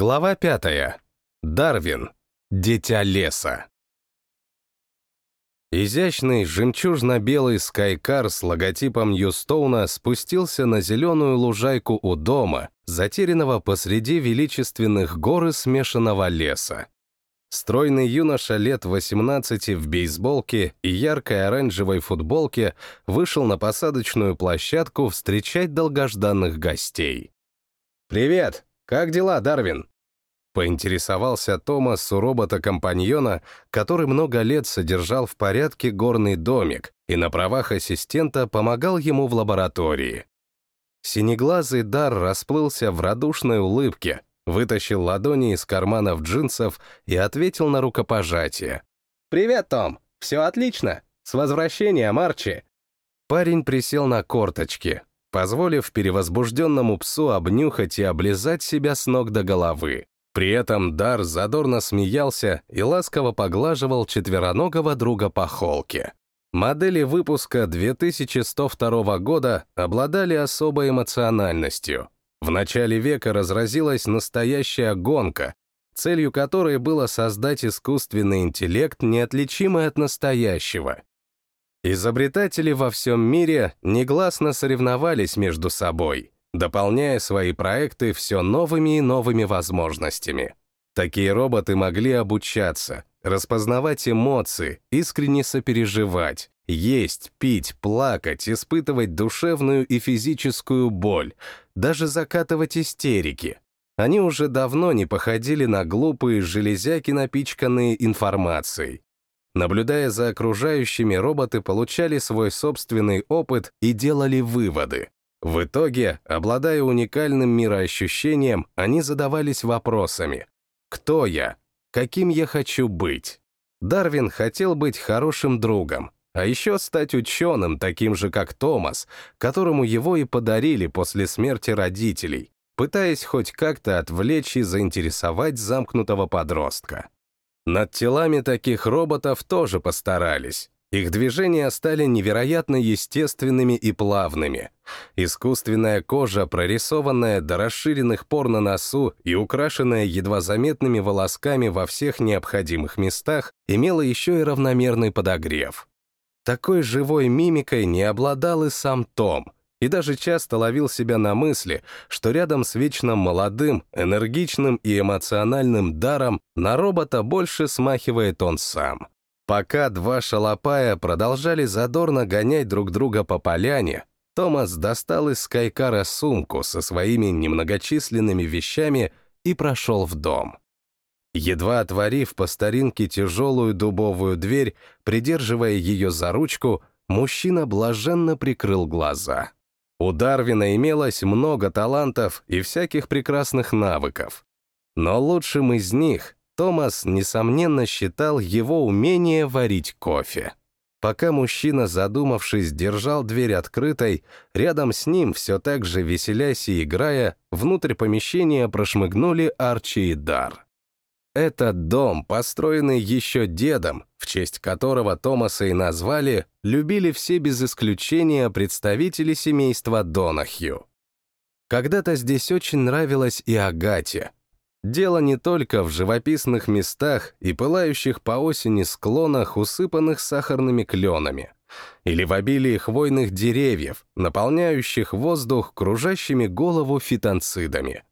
Глава пятая. Дарвин. Дитя леса. Изящный жемчужно-белый скайкар с логотипом Юстоуна спустился на зеленую лужайку у дома, затерянного посреди величественных гор и смешанного леса. Стройный юноша лет 18 в бейсболке и яркой оранжевой футболке вышел на посадочную площадку встречать долгожданных гостей. «Привет!» «Как дела, Дарвин?» Поинтересовался Томас у робота-компаньона, который много лет содержал в порядке горный домик и на правах ассистента помогал ему в лаборатории. Синеглазый Дар расплылся в радушной улыбке, вытащил ладони из карманов джинсов и ответил на рукопожатие. «Привет, Том! Все отлично! С возвращением, Арчи!» Парень присел на корточки, позволив перевозбужденному псу обнюхать и облизать себя с ног до головы. При этом Дар задорно смеялся и ласково поглаживал четвероногого друга по холке. Модели выпуска 2102 года обладали особой эмоциональностью. В начале века разразилась настоящая гонка, целью которой было создать искусственный интеллект, неотличимый от настоящего. Изобретатели во всем мире негласно соревновались между собой, дополняя свои проекты все новыми и новыми возможностями. Такие роботы могли обучаться, распознавать эмоции, искренне сопереживать, есть, пить, плакать, испытывать душевную и физическую боль, даже закатывать истерики. Они уже давно не походили на глупые железяки, напичканные информацией. Наблюдая за окружающими, роботы получали свой собственный опыт и делали выводы. В итоге, обладая уникальным мироощущением, они задавались вопросами. Кто я? Каким я хочу быть? Дарвин хотел быть хорошим другом, а еще стать ученым, таким же, как Томас, которому его и подарили после смерти родителей, пытаясь хоть как-то отвлечь и заинтересовать замкнутого подростка. Над телами таких роботов тоже постарались. Их движения стали невероятно естественными и плавными. Искусственная кожа, прорисованная до расширенных пор на носу и украшенная едва заметными волосками во всех необходимых местах, имела еще и равномерный подогрев. Такой живой мимикой не обладал и сам Том — и даже часто ловил себя на мысли, что рядом с вечно молодым, энергичным и эмоциональным даром на робота больше смахивает он сам. Пока два шалопая продолжали задорно гонять друг друга по поляне, Томас достал из Скайкара сумку со своими немногочисленными вещами и прошел в дом. Едва отворив по старинке тяжелую дубовую дверь, придерживая ее за ручку, мужчина блаженно прикрыл глаза. У Дарвина имелось много талантов и всяких прекрасных навыков. Но лучшим из них Томас, несомненно, считал его умение варить кофе. Пока мужчина, задумавшись, держал дверь открытой, рядом с ним, все так же веселясь и играя, внутрь помещения прошмыгнули Арчи и Дар. Этот дом, построенный еще дедом, в честь которого Томаса и назвали, любили все без исключения представители семейства Донахью. Когда-то здесь очень нравилось и Агате. Дело не только в живописных местах и пылающих по осени склонах, усыпанных сахарными кленами, или в обилии хвойных деревьев, наполняющих воздух кружащими голову фитонцидами —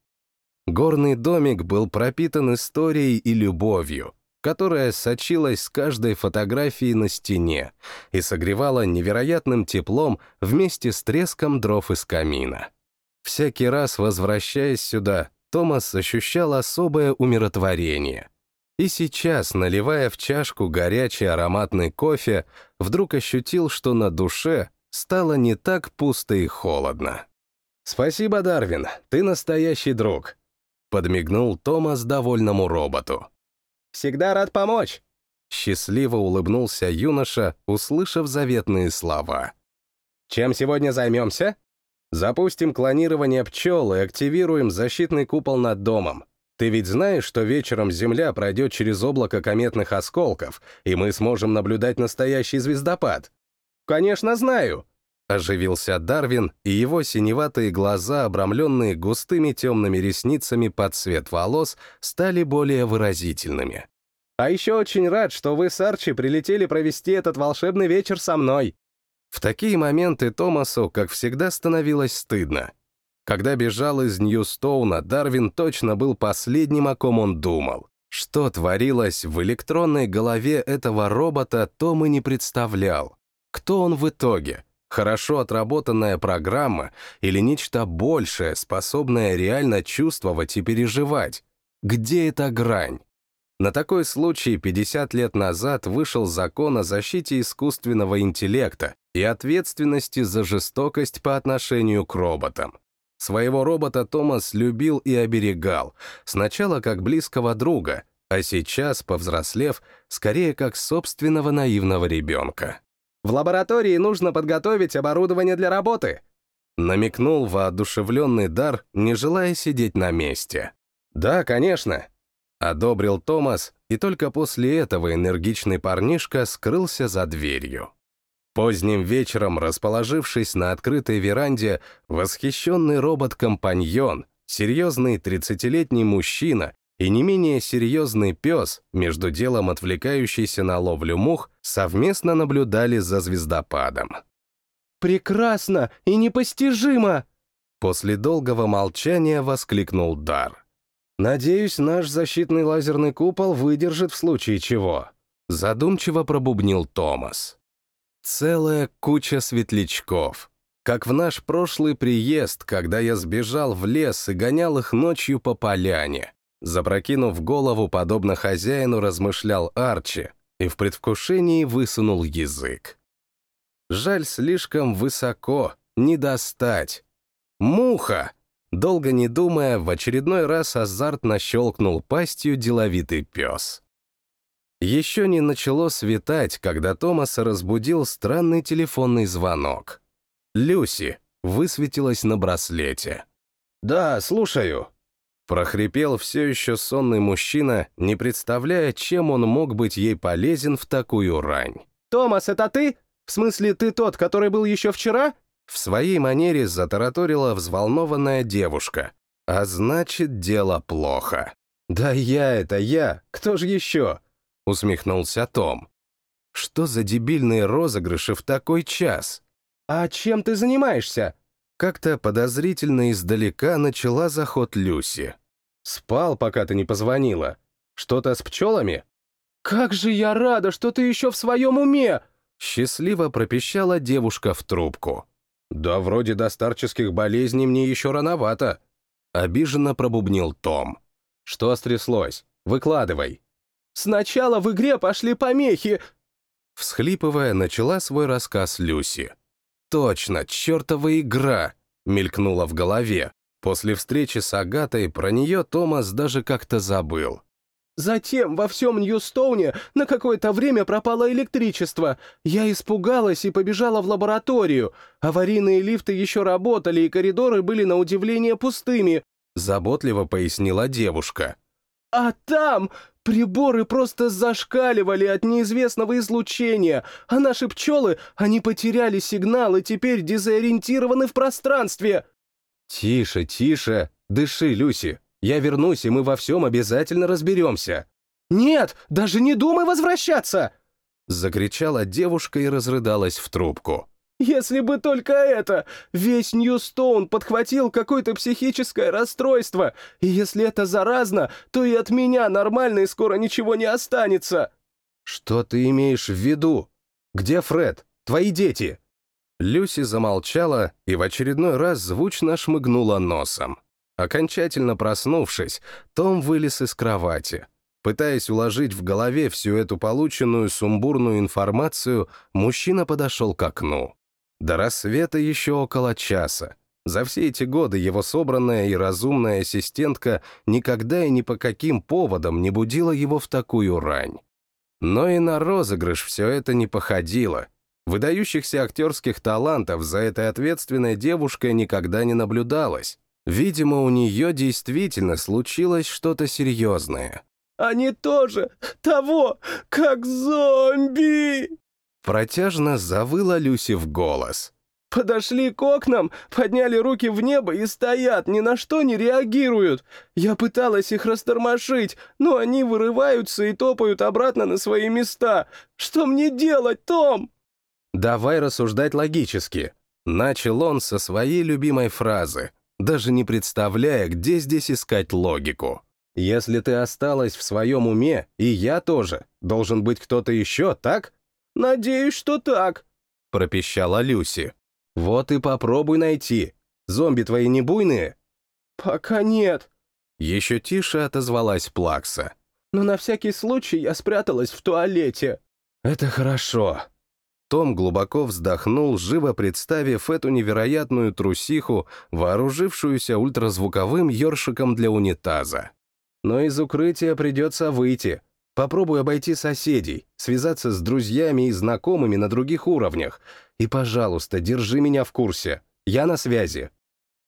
Горный домик был пропитан историей и любовью, которая сочилась с каждой фотографии на стене и согревала невероятным теплом вместе с треском дров из камина. Всякий раз, возвращаясь сюда, Томас ощущал особое умиротворение. И сейчас, наливая в чашку горячий ароматный кофе, вдруг ощутил, что на душе стало не так пусто и холодно. «Спасибо, Дарвин, ты настоящий друг», Подмигнул Томас довольному роботу. «Всегда рад помочь!» Счастливо улыбнулся юноша, услышав заветные слова. «Чем сегодня займемся?» «Запустим клонирование пчел и активируем защитный купол над домом. Ты ведь знаешь, что вечером Земля пройдет через облако кометных осколков, и мы сможем наблюдать настоящий звездопад?» «Конечно, знаю!» Оживился Дарвин, и его синеватые глаза, обрамленные густыми темными ресницами под цвет волос, стали более выразительными. «А еще очень рад, что вы с Арчи прилетели провести этот волшебный вечер со мной». В такие моменты Томасу, как всегда, становилось стыдно. Когда бежал из Ньюстоуна, Дарвин точно был последним, о ком он думал. Что творилось в электронной голове этого робота, Том и не представлял. Кто он в итоге? Хорошо отработанная программа или нечто большее, способное реально чувствовать и переживать? Где эта грань? На такой случай 50 лет назад вышел закон о защите искусственного интеллекта и ответственности за жестокость по отношению к роботам. Своего робота Томас любил и оберегал, сначала как близкого друга, а сейчас, повзрослев, скорее как собственного наивного ребенка. В лаборатории нужно подготовить оборудование для работы. Намекнул воодушевленный Дар, не желая сидеть на месте. Да, конечно. Одобрил Томас, и только после этого энергичный парнишка скрылся за дверью. Поздним вечером, расположившись на открытой веранде, восхищенный робот-компаньон, серьезный 30-летний мужчина и не менее серьезный пес, между делом отвлекающийся на ловлю мух, совместно наблюдали за звездопадом. «Прекрасно и непостижимо!» После долгого молчания воскликнул Дар. «Надеюсь, наш защитный лазерный купол выдержит в случае чего», задумчиво пробубнил Томас. Целая куча светлячков. Как в наш прошлый приезд, когда я сбежал в лес и гонял их ночью по поляне. Запрокинув голову, подобно хозяину, размышлял Арчи и в предвкушении высунул язык. Жаль, слишком высоко, не достать. Муха! Долго не думая, в очередной раз азартно щелкнул пастью деловитый пес. Еще не начало светать, когда Томаса разбудил странный телефонный звонок. Люси высветилась на браслете. «Да, слушаю», Прохрипел все еще сонный мужчина, не представляя, чем он мог быть ей полезен в такую рань. «Томас, это ты? В смысле, ты тот, который был еще вчера?» В своей манере затараторила взволнованная девушка. А значит, дело плохо. «Да я это я! Кто же еще?» — усмехнулся Том. «Что за дебильные розыгрыши в такой час?» «А чем ты занимаешься?» Как-то подозрительно издалека начала заход Люси. «Спал, пока ты не позвонила. Что-то с пчелами?» «Как же я рада, что ты еще в своем уме!» Счастливо пропищала девушка в трубку. «Да вроде до старческих болезней мне еще рановато», — обиженно пробубнил Том. «Что стряслось? Выкладывай». «Сначала в игре пошли помехи!» Всхлипывая, начала свой рассказ Люси. «Точно, чертова игра!» — мелькнула в голове. После встречи с Агатой про нее Томас даже как-то забыл. Затем во всем Ньюстоуне на какое-то время пропало электричество. Я испугалась и побежала в лабораторию. Аварийные лифты еще работали, и коридоры были на удивление пустыми. Заботливо пояснила девушка. А там приборы просто зашкаливали от неизвестного излучения, а наши пчелы, они потеряли сигнал и теперь дезориентированы в пространстве. «Тише, тише! Дыши, Люси! Я вернусь, и мы во всем обязательно разберемся!» «Нет, даже не думай возвращаться!» Закричала девушка и разрыдалась в трубку. «Если бы только это! Весь Ньюстоун подхватил какое-то психическое расстройство, и если это заразно, то и от меня нормальной скоро ничего не останется!» «Что ты имеешь в виду? Где Фред? Твои дети?» Люси замолчала и в очередной раз звучно шмыгнула носом. Окончательно проснувшись, Том вылез из кровати. Пытаясь уложить в голове всю эту полученную сумбурную информацию, мужчина подошел к окну. До рассвета еще около часа. За все эти годы его собранная и разумная ассистентка никогда и ни по каким поводам не будила его в такую рань. Но и на розыгрыш все это не походило — Выдающихся актерских талантов за этой ответственной девушкой никогда не наблюдалось. Видимо, у нее действительно случилось что-то серьезное. «Они тоже того, как зомби!» Протяжно завыла Люси в голос. Подошли к окнам, подняли руки в небо и стоят, ни на что не реагируют. Я пыталась их растормошить, но они вырываются и топают обратно на свои места. Что мне делать, Том?» «Давай рассуждать логически», — начал он со своей любимой фразы, даже не представляя, где здесь искать логику. «Если ты осталась в своем уме, и я тоже, должен быть кто-то еще, так?» «Надеюсь, что так», — пропищала Люси. «Вот и попробуй найти. Зомби твои не буйные?» «Пока нет». Еще тише отозвалась Плакса. «Но на всякий случай я спряталась в туалете». «Это хорошо». Том глубоко вздохнул, живо представив эту невероятную трусиху, вооружившуюся ультразвуковым ёршиком для унитаза. «Но из укрытия придется выйти. Попробуй обойти соседей, связаться с друзьями и знакомыми на других уровнях. И, пожалуйста, держи меня в курсе. Я на связи».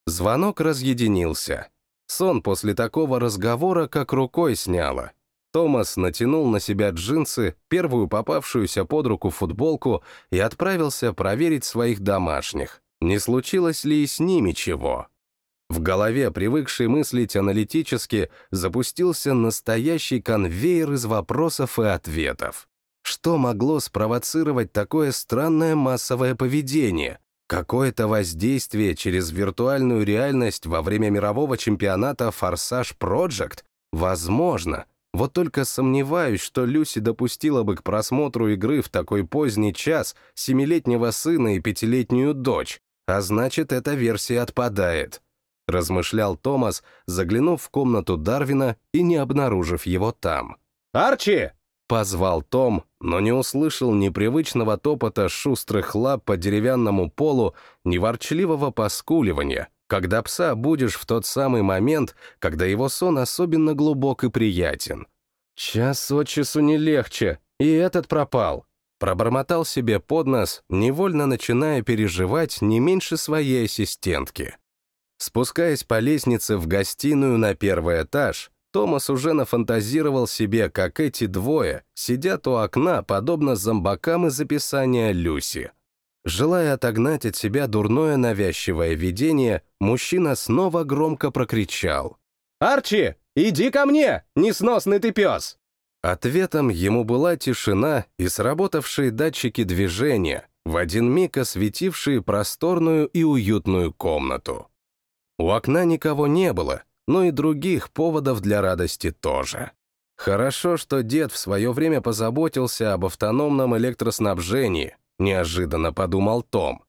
Звонок разъединился. Сон после такого разговора как рукой сняло. Томас натянул на себя джинсы, первую попавшуюся под руку футболку и отправился проверить своих домашних. Не случилось ли и с ними чего? В голове, привыкший мыслить аналитически, запустился настоящий конвейер из вопросов и ответов. Что могло спровоцировать такое странное массовое поведение? Какое-то воздействие через виртуальную реальность во время мирового чемпионата «Форсаж Project? Возможно. Вот только сомневаюсь, что Люси допустила бы к просмотру игры в такой поздний час семилетнего сына и пятилетнюю дочь, а значит, эта версия отпадает размышлял Томас, заглянув в комнату Дарвина и не обнаружив его там. «Арчи!» — позвал Том, но не услышал ни привычного топота шустрых лап по деревянному полу, ни ворчливого поскуливания, когда пса будешь в тот самый момент, когда его сон особенно глубок и приятен. «Час от часу не легче, и этот пропал», пробормотал себе под нос, невольно начиная переживать не меньше своей ассистентки. Спускаясь по лестнице в гостиную на первый этаж, Томас уже нафантазировал себе, как эти двое сидят у окна, подобно зомбакам из описания Люси. Желая отогнать от себя дурное навязчивое видение, мужчина снова громко прокричал. «Арчи, иди ко мне, несносный ты пес!» Ответом ему была тишина и сработавшие датчики движения, в один миг осветившие просторную и уютную комнату. У окна никого не было, но и других поводов для радости тоже. Хорошо, что дед в свое время позаботился об автономном электроснабжении, неожиданно подумал Том.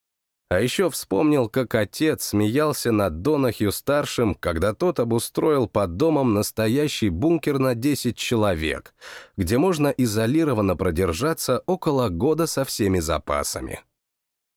А еще вспомнил, как отец смеялся над Донахью-старшим, когда тот обустроил под домом настоящий бункер на 10 человек, где можно изолированно продержаться около года со всеми запасами.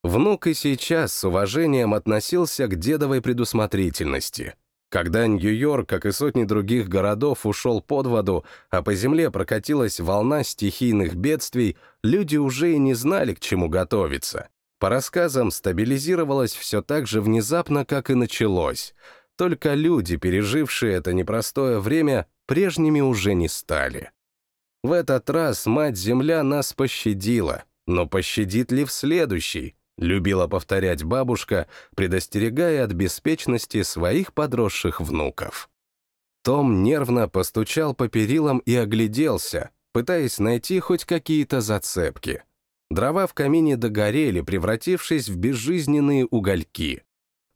Внук и сейчас с уважением относился к дедовой предусмотрительности. Когда Нью-Йорк, как и сотни других городов, ушел под воду, а по земле прокатилась волна стихийных бедствий, люди уже и не знали, к чему готовиться. По рассказам, стабилизировалось все так же внезапно, как и началось. Только люди, пережившие это непростое время, прежними уже не стали. В этот раз Мать-Земля нас пощадила, но пощадит ли в следующий? Любила повторять бабушка, предостерегая от беспечности своих подросших внуков. Том нервно постучал по перилам и огляделся, пытаясь найти хоть какие-то зацепки. Дрова в камине догорели, превратившись в безжизненные угольки.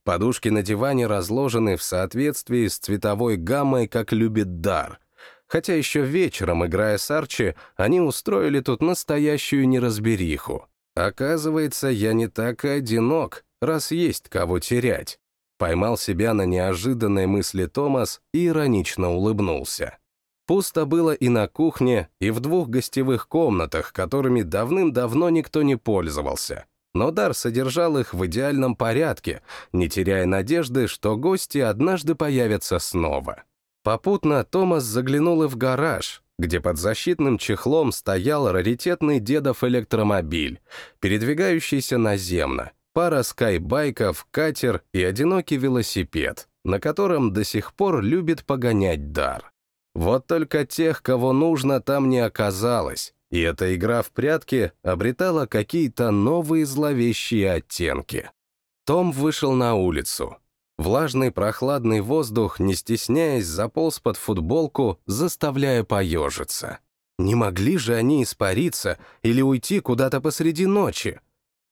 Подушки на диване разложены в соответствии с цветовой гаммой, как любит дар. Хотя еще вечером, играя с Арчи, они устроили тут настоящую неразбериху. Оказывается, я не так и одинок, раз есть кого терять. Поймал себя на неожиданной мысли Томас и иронично улыбнулся. Пусто было и на кухне, и в двух гостевых комнатах, которыми давным-давно никто не пользовался. Но Дар содержал их в идеальном порядке, не теряя надежды, что гости однажды появятся снова. Попутно Томас заглянул и в гараж, где под защитным чехлом стоял раритетный дедов электромобиль, передвигающийся наземно, пара скайбайков, катер и одинокий велосипед, на котором до сих пор любит погонять дар. Вот только тех, кого нужно, там не оказалось, и эта игра в прятки обретала какие-то новые зловещие оттенки. Том вышел на улицу. Влажный прохладный воздух, не стесняясь, заполз под футболку, заставляя поежиться. Не могли же они испариться или уйти куда-то посреди ночи?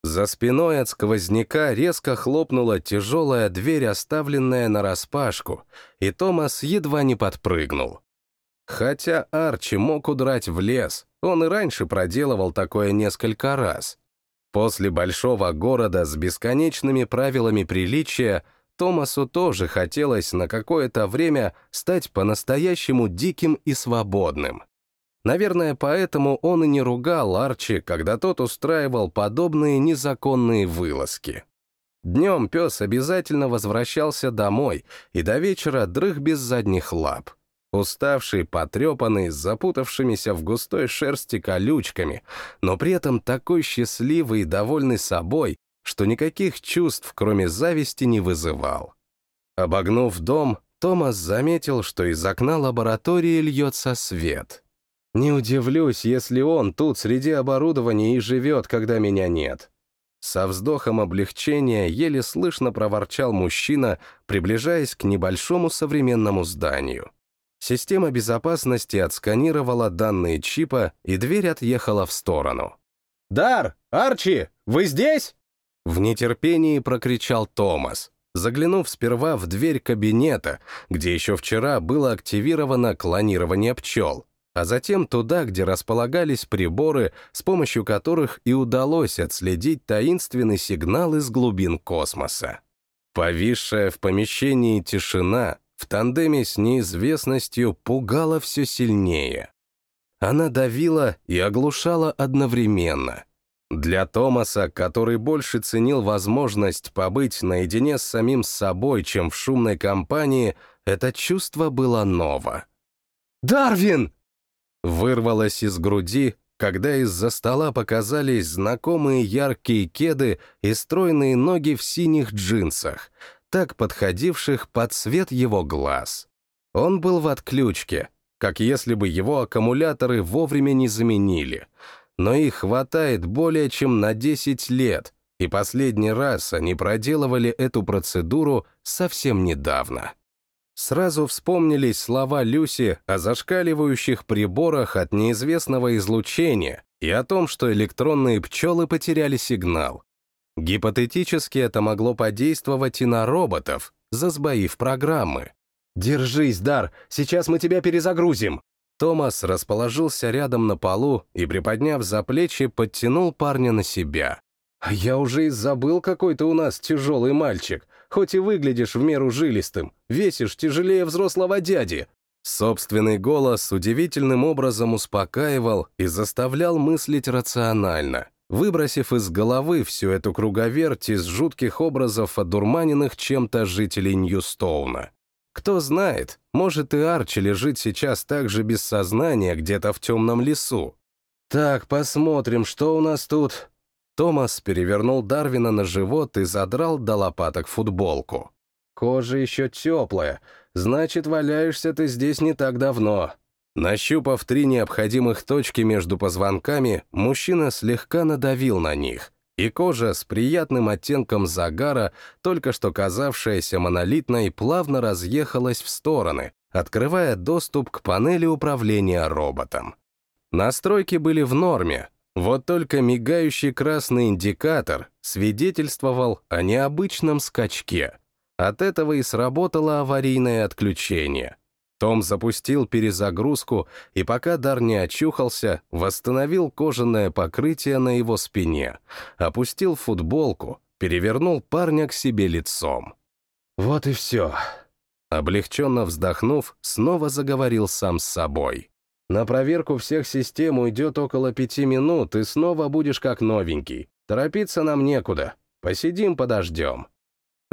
За спиной от сквозняка резко хлопнула тяжелая дверь, оставленная нараспашку, и Томас едва не подпрыгнул. Хотя Арчи мог удрать в лес, он и раньше проделывал такое несколько раз. После большого города с бесконечными правилами приличия Томасу тоже хотелось на какое-то время стать по-настоящему диким и свободным. Наверное, поэтому он и не ругал Арчи, когда тот устраивал подобные незаконные вылазки. Днем пес обязательно возвращался домой и до вечера дрых без задних лап. Уставший, потрепанный, с запутавшимися в густой шерсти колючками, но при этом такой счастливый и довольный собой, что никаких чувств, кроме зависти, не вызывал. Обогнув дом, Томас заметил, что из окна лаборатории льется свет. «Не удивлюсь, если он тут среди оборудования и живет, когда меня нет». Со вздохом облегчения еле слышно проворчал мужчина, приближаясь к небольшому современному зданию. Система безопасности отсканировала данные чипа, и дверь отъехала в сторону. «Дар! Арчи! Вы здесь?» В нетерпении прокричал Томас, заглянув сперва в дверь кабинета, где еще вчера было активировано клонирование пчел, а затем туда, где располагались приборы, с помощью которых и удалось отследить таинственный сигнал из глубин космоса. Повисшая в помещении тишина в тандеме с неизвестностью пугала все сильнее. Она давила и оглушала одновременно. Для Томаса, который больше ценил возможность побыть наедине с самим собой, чем в шумной компании, это чувство было ново. «Дарвин!» Вырвалось из груди, когда из-за стола показались знакомые яркие кеды и стройные ноги в синих джинсах, так подходивших под цвет его глаз. Он был в отключке, как если бы его аккумуляторы вовремя не заменили. Но их хватает более чем на 10 лет, и последний раз они проделывали эту процедуру совсем недавно. Сразу вспомнились слова Люси о зашкаливающих приборах от неизвестного излучения и о том, что электронные пчелы потеряли сигнал. Гипотетически это могло подействовать и на роботов, засбоив программы. «Держись, Дар, сейчас мы тебя перезагрузим!» Томас расположился рядом на полу и, приподняв за плечи, подтянул парня на себя. «А «Я уже и забыл, какой ты у нас тяжелый мальчик, хоть и выглядишь в меру жилистым, весишь тяжелее взрослого дяди». Собственный голос удивительным образом успокаивал и заставлял мыслить рационально выбросив из головы всю эту круговерть из жутких образов одурманенных чем-то жителей Ньюстоуна. Кто знает, может и Арчи лежит сейчас также без сознания где-то в темном лесу. «Так, посмотрим, что у нас тут...» Томас перевернул Дарвина на живот и задрал до лопаток футболку. «Кожа еще теплая, значит, валяешься ты здесь не так давно. Нащупав три необходимых точки между позвонками, мужчина слегка надавил на них, и кожа с приятным оттенком загара, только что казавшаяся монолитной, плавно разъехалась в стороны, открывая доступ к панели управления роботом. Настройки были в норме, вот только мигающий красный индикатор свидетельствовал о необычном скачке. От этого и сработало аварийное отключение — том запустил перезагрузку, и пока Дар не очухался, восстановил кожаное покрытие на его спине, опустил футболку, перевернул парня к себе лицом. «Вот и все». Облегченно вздохнув, снова заговорил сам с собой. «На проверку всех систем уйдет около пяти минут, и снова будешь как новенький. Торопиться нам некуда. Посидим, подождем».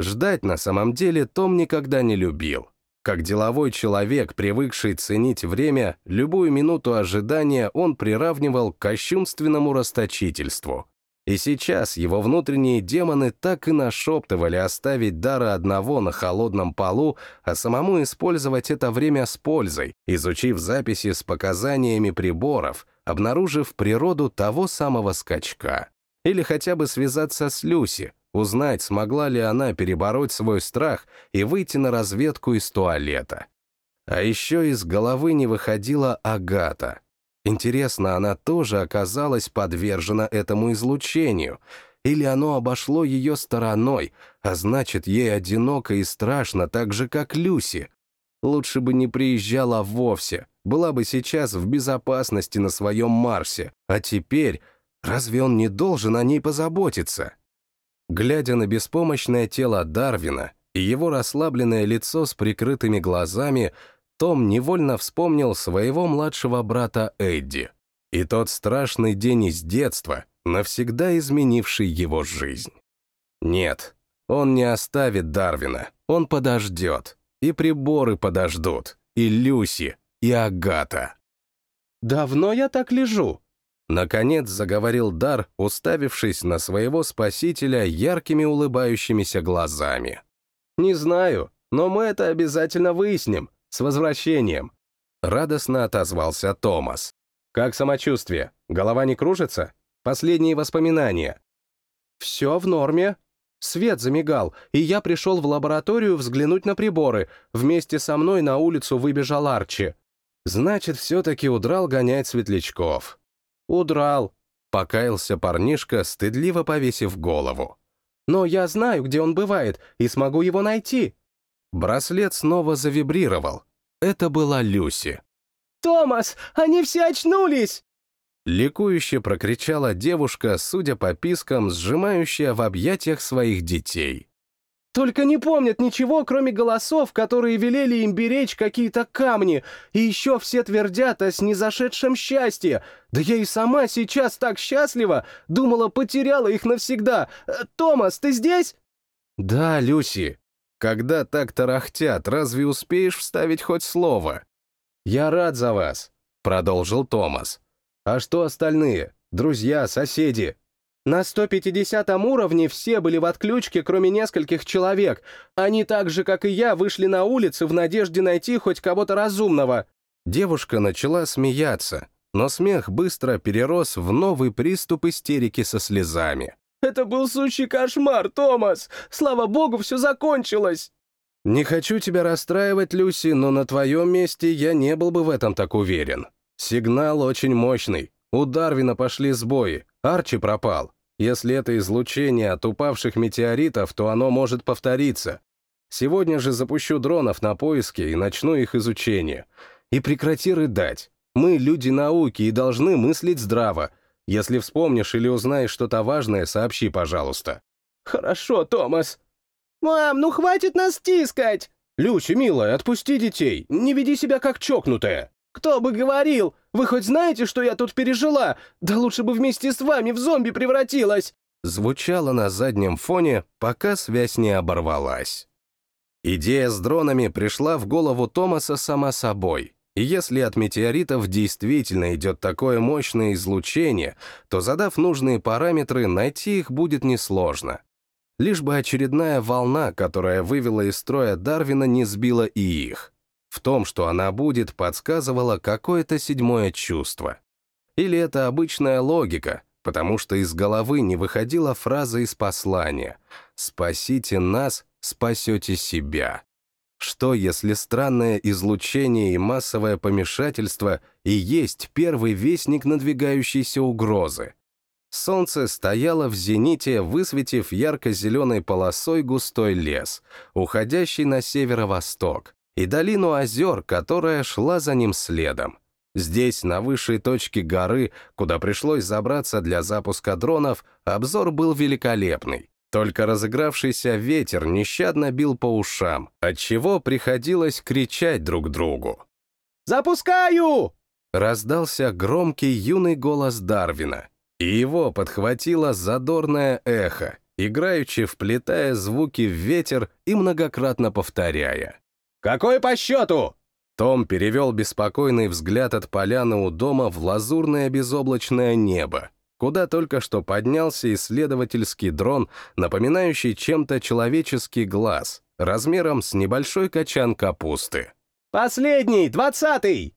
Ждать на самом деле Том никогда не любил. Как деловой человек, привыкший ценить время, любую минуту ожидания он приравнивал к кощунственному расточительству. И сейчас его внутренние демоны так и нашептывали оставить дара одного на холодном полу, а самому использовать это время с пользой, изучив записи с показаниями приборов, обнаружив природу того самого скачка. Или хотя бы связаться с Люси, узнать, смогла ли она перебороть свой страх и выйти на разведку из туалета. А еще из головы не выходила Агата. Интересно, она тоже оказалась подвержена этому излучению, или оно обошло ее стороной, а значит, ей одиноко и страшно, так же, как Люси. Лучше бы не приезжала вовсе, была бы сейчас в безопасности на своем Марсе, а теперь разве он не должен о ней позаботиться? Глядя на беспомощное тело Дарвина и его расслабленное лицо с прикрытыми глазами, том невольно вспомнил своего младшего брата Эдди. И тот страшный день из детства, навсегда изменивший его жизнь. Нет, он не оставит Дарвина, он подождет. И приборы подождут, и Люси, и Агата. «Давно я так лежу?» Наконец заговорил Дар, уставившись на своего спасителя яркими улыбающимися глазами. «Не знаю, но мы это обязательно выясним. С возвращением!» Радостно отозвался Томас. «Как самочувствие? Голова не кружится? Последние воспоминания?» «Все в норме», Свет замигал, и я пришел в лабораторию взглянуть на приборы. Вместе со мной на улицу выбежал Арчи. Значит, все-таки удрал гонять светлячков. Удрал. Покаялся парнишка, стыдливо повесив голову. Но я знаю, где он бывает, и смогу его найти. Браслет снова завибрировал. Это была Люси. «Томас, они все очнулись!» Ликующе прокричала девушка, судя по пискам, сжимающая в объятиях своих детей. «Только не помнят ничего, кроме голосов, которые велели им беречь какие-то камни, и еще все твердят о снизошедшем счастье. Да я и сама сейчас так счастлива, думала, потеряла их навсегда. Э, Томас, ты здесь?» «Да, Люси. Когда так тарахтят, разве успеешь вставить хоть слово?» «Я рад за вас», — продолжил Томас. А что остальные? Друзья, соседи? На 150 уровне все были в отключке, кроме нескольких человек. Они так же, как и я, вышли на улицы в надежде найти хоть кого-то разумного. Девушка начала смеяться, но смех быстро перерос в новый приступ истерики со слезами. «Это был сущий кошмар, Томас! Слава богу, все закончилось!» «Не хочу тебя расстраивать, Люси, но на твоем месте я не был бы в этом так уверен. Сигнал очень мощный. У Дарвина пошли сбои. Арчи пропал. Если это излучение от упавших метеоритов, то оно может повториться. Сегодня же запущу дронов на поиски и начну их изучение. И прекрати рыдать. Мы люди науки и должны мыслить здраво. Если вспомнишь или узнаешь что-то важное, сообщи, пожалуйста. Хорошо, Томас. Мам, ну хватит нас стискать! Люся, милая, отпусти детей. Не веди себя как чокнутая. «Кто бы говорил! Вы хоть знаете, что я тут пережила? Да лучше бы вместе с вами в зомби превратилась!» Звучало на заднем фоне, пока связь не оборвалась. Идея с дронами пришла в голову Томаса сама собой. И если от метеоритов действительно идет такое мощное излучение, то, задав нужные параметры, найти их будет несложно. Лишь бы очередная волна, которая вывела из строя Дарвина, не сбила и их. В том, что она будет, подсказывало какое-то седьмое чувство. Или это обычная логика, потому что из головы не выходила фраза из послания «Спасите нас, спасете себя». Что, если странное излучение и массовое помешательство и есть первый вестник надвигающейся угрозы? Солнце стояло в зените, высветив ярко-зеленой полосой густой лес, уходящий на северо-восток, и долину озер, которая шла за ним следом. Здесь, на высшей точке горы, куда пришлось забраться для запуска дронов, обзор был великолепный. Только разыгравшийся ветер нещадно бил по ушам, отчего приходилось кричать друг другу. «Запускаю!» Раздался громкий юный голос Дарвина, и его подхватило задорное эхо, играючи вплетая звуки в ветер и многократно повторяя. «Какой по счету?» Том перевел беспокойный взгляд от поляны у дома в лазурное безоблачное небо, куда только что поднялся исследовательский дрон, напоминающий чем-то человеческий глаз, размером с небольшой качан капусты. «Последний, двадцатый!»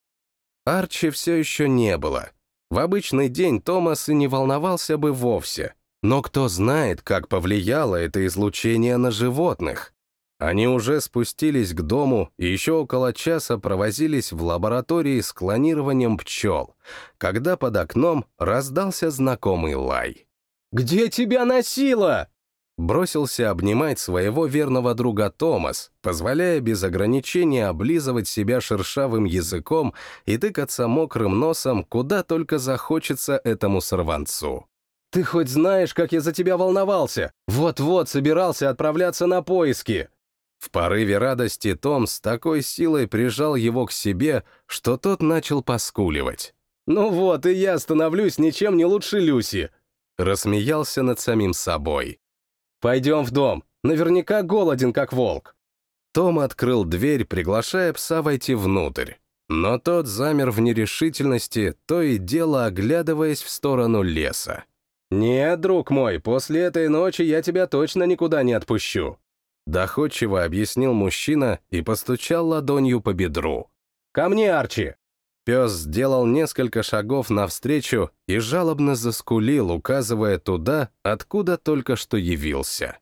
Арчи все еще не было. В обычный день Томас и не волновался бы вовсе, Но кто знает, как повлияло это излучение на животных? Они уже спустились к дому и еще около часа провозились в лаборатории с клонированием пчел, когда под окном раздался знакомый лай. «Где тебя носило?» Бросился обнимать своего верного друга Томас, позволяя без ограничения облизывать себя шершавым языком и тыкаться мокрым носом, куда только захочется этому сорванцу. «Ты хоть знаешь, как я за тебя волновался? Вот-вот собирался отправляться на поиски!» В порыве радости Том с такой силой прижал его к себе, что тот начал поскуливать. «Ну вот, и я становлюсь ничем не лучше Люси!» Рассмеялся над самим собой. «Пойдем в дом, наверняка голоден, как волк!» Том открыл дверь, приглашая пса войти внутрь. Но тот замер в нерешительности, то и дело оглядываясь в сторону леса. «Нет, друг мой, после этой ночи я тебя точно никуда не отпущу!» Доходчиво объяснил мужчина и постучал ладонью по бедру. «Ко мне, Арчи!» Пес сделал несколько шагов навстречу и жалобно заскулил, указывая туда, откуда только что явился.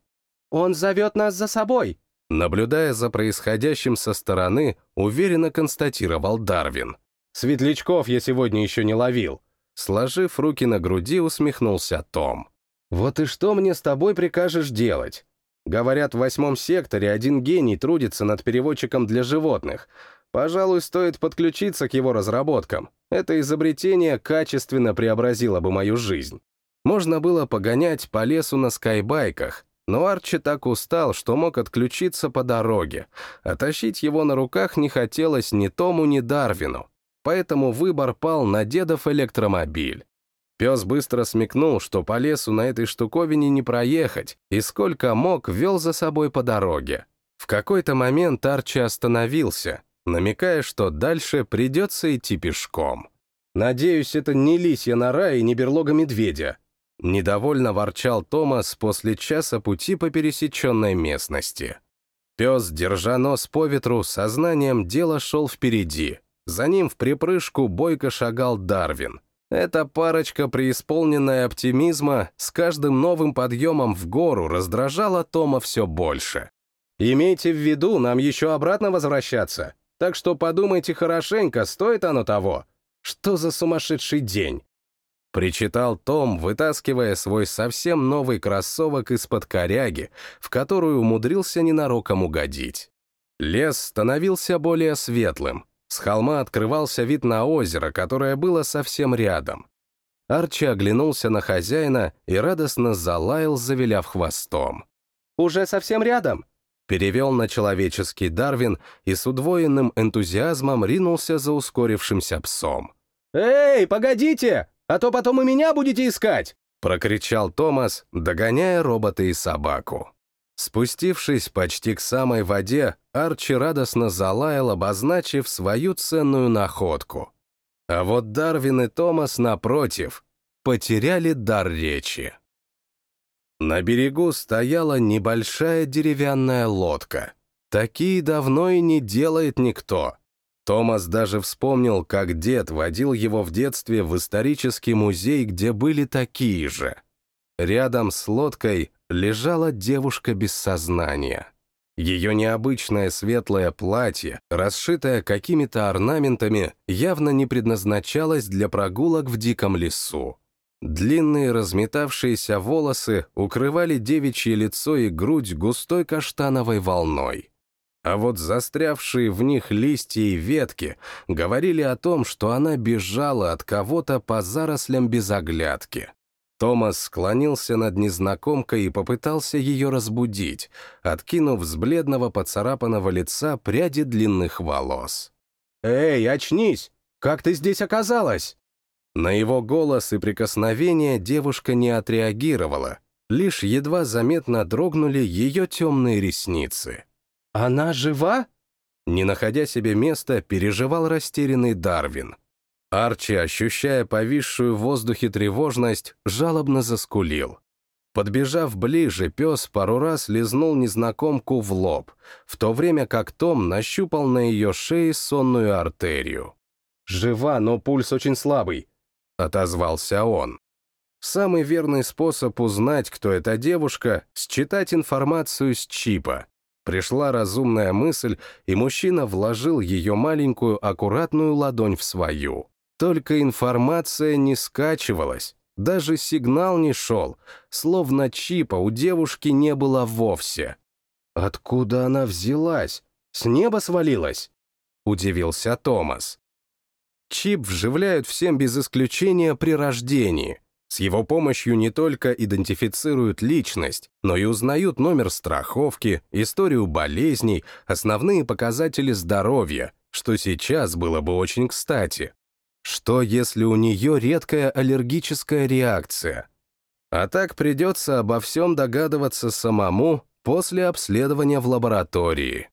«Он зовет нас за собой!» Наблюдая за происходящим со стороны, уверенно констатировал Дарвин. «Светлячков я сегодня еще не ловил!» Сложив руки на груди, усмехнулся Том. «Вот и что мне с тобой прикажешь делать? Говорят, в восьмом секторе один гений трудится над переводчиком для животных. Пожалуй, стоит подключиться к его разработкам. Это изобретение качественно преобразило бы мою жизнь. Можно было погонять по лесу на скайбайках, но Арчи так устал, что мог отключиться по дороге, а тащить его на руках не хотелось ни Тому, ни Дарвину, поэтому выбор пал на дедов электромобиль. Пес быстро смекнул, что по лесу на этой штуковине не проехать, и сколько мог вел за собой по дороге. В какой-то момент Арчи остановился, намекая, что дальше придется идти пешком. «Надеюсь, это не лисья нора и не берлога медведя», Недовольно ворчал Томас после часа пути по пересеченной местности. Пес, держа нос по ветру, сознанием дела шел впереди. За ним в припрыжку бойко шагал Дарвин. Эта парочка, преисполненная оптимизма, с каждым новым подъемом в гору раздражала Тома все больше. «Имейте в виду, нам еще обратно возвращаться, так что подумайте хорошенько, стоит оно того. Что за сумасшедший день?» Причитал Том, вытаскивая свой совсем новый кроссовок из-под коряги, в которую умудрился ненароком угодить. Лес становился более светлым, с холма открывался вид на озеро, которое было совсем рядом. Арчи оглянулся на хозяина и радостно залаял, завиляв хвостом. «Уже совсем рядом?» Перевел на человеческий Дарвин и с удвоенным энтузиазмом ринулся за ускорившимся псом. «Эй, погодите! А то потом и меня будете искать!» прокричал Томас, догоняя робота и собаку. Спустившись почти к самой воде, Арчи радостно залаял, обозначив свою ценную находку. А вот Дарвин и Томас, напротив, потеряли дар речи. На берегу стояла небольшая деревянная лодка. Такие давно и не делает никто. Томас даже вспомнил, как дед водил его в детстве в исторический музей, где были такие же. Рядом с лодкой лежала девушка без сознания. Ее необычное светлое платье, расшитое какими-то орнаментами, явно не предназначалось для прогулок в диком лесу. Длинные разметавшиеся волосы укрывали девичье лицо и грудь густой каштановой волной. А вот застрявшие в них листья и ветки говорили о том, что она бежала от кого-то по зарослям без оглядки. Томас склонился над незнакомкой и попытался ее разбудить, откинув с бледного поцарапанного лица пряди длинных волос. «Эй, очнись! Как ты здесь оказалась?» На его голос и прикосновение девушка не отреагировала, лишь едва заметно дрогнули ее темные ресницы. «Она жива?» Не находя себе места, переживал растерянный Дарвин. Арчи, ощущая повисшую в воздухе тревожность, жалобно заскулил. Подбежав ближе, пес пару раз лизнул незнакомку в лоб, в то время как Том нащупал на ее шее сонную артерию. «Жива, но пульс очень слабый», — отозвался он. Самый верный способ узнать, кто эта девушка, считать информацию с чипа. Пришла разумная мысль, и мужчина вложил ее маленькую аккуратную ладонь в свою. Только информация не скачивалась, даже сигнал не шел, словно чипа у девушки не было вовсе. «Откуда она взялась? С неба свалилась?» — удивился Томас. Чип вживляют всем без исключения при рождении. С его помощью не только идентифицируют личность, но и узнают номер страховки, историю болезней, основные показатели здоровья, что сейчас было бы очень кстати. Что, если у нее редкая аллергическая реакция? А так придется обо всем догадываться самому после обследования в лаборатории.